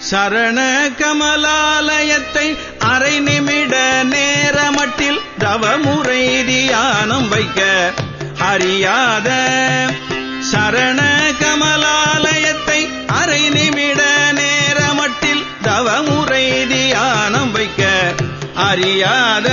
சரண கமலாலயத்தை அரை நிமிட நேரமட்டில் தவமுறை தியானம் வைக்க அறியாத சரண கமலாலயத்தை அரை நிமிட நேரமட்டில் தவமுறை தியானம் வைக்க அறியாத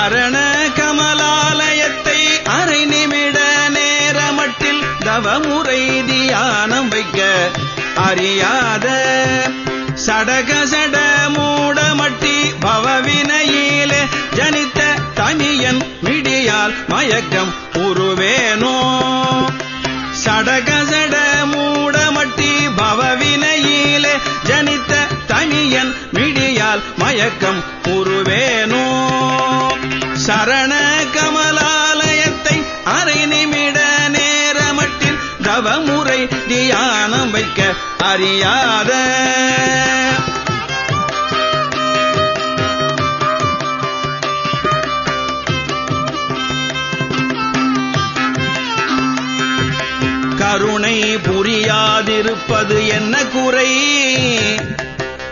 சரண கமலாலயத்தை அரை நிமிட நேரமட்டில் தவமுறை தியானம் வைக்க அறியாத சடக சட மூடமட்டி பவவினையிலே ஜனித்த தனியன் மிடியால் மயக்கம் உருவேனோ? சடக சட மூடமட்டி பவவினையிலே ஜனித்த தனியன் மிடியால் மயக்கம் உருவேனோ? சரண கமலாலயத்தை அரை நிமிட நேரமட்டில் தவமுறை தியானம் வைக்க அறியாத. கருணை புரியாதிருப்பது என்ன குறை?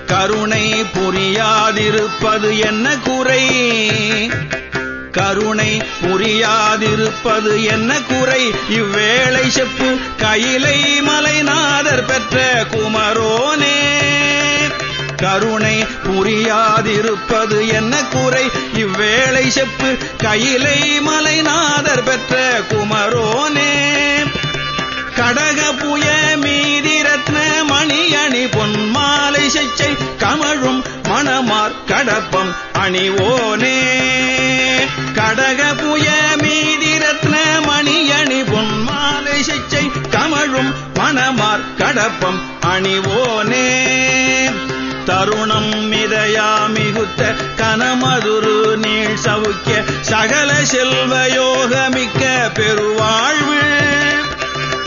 கருணை புரியாதிருப்பது என்ன குறை? கருணை புரியாதிருப்பது என்ன குறை? இவ்வேளை செப்பு கையிலை மலைநாதர் பெற்ற குமரோனே. கருணை புரியாதிருப்பது என்ன குறை? இவ்வேளை செப்பு கையிலை மலைநாதர் பெற்ற குமரோனே. கடக புய மீதி ரத்ன மணியணி பொன்மாலை செச்சை கமழும் மணமார் கடப்பம் அணிவோனே. கடப்பம் அணிவோனே. தருணம் மிதையா மிகுத்த கனமதுரு நீள் சவுக்கிய சகல செல்வ யோகமிக்க பெருவாழ்வு.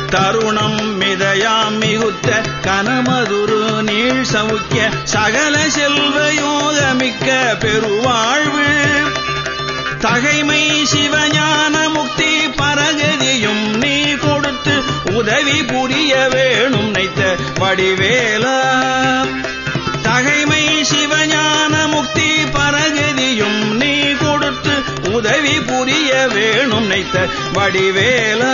தருணம் மிதையா மிகுத்த கனமதுரு நீள் சவுக்கிய சகல செல்வ யோகமிக்க பெருவாழ்வு. தகைமை சிவஞான முக்தி பரகதியும் நீ கொடுத்து உதவி புரியவே. வடிவேலா. தகைமை சிவஞான முக்தி பரகதியும் நீ கொடுத்து உதவி புரிய வேணும் நைத்த வடிவேலா.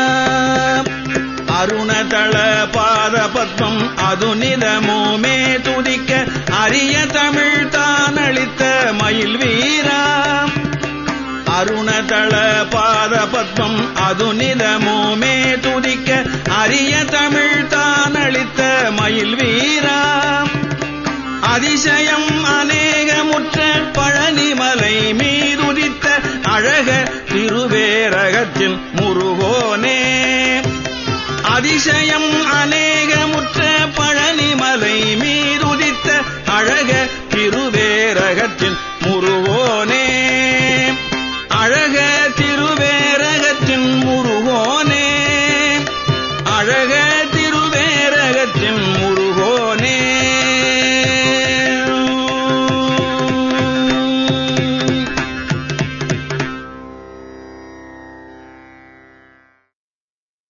அருணதள பாத பத்மம் அது நிதமுமே துதிக்க அரிய தமிழ் தான் அளித்த மயில் வீரா. அருணதள பாத பத்மம் அது நிதமுமே துதிக்க அரிய அதிசயம் அநேகமுற்ற பழனிமலை மீதுதித்த அழக திருவேரகத்தில் முரு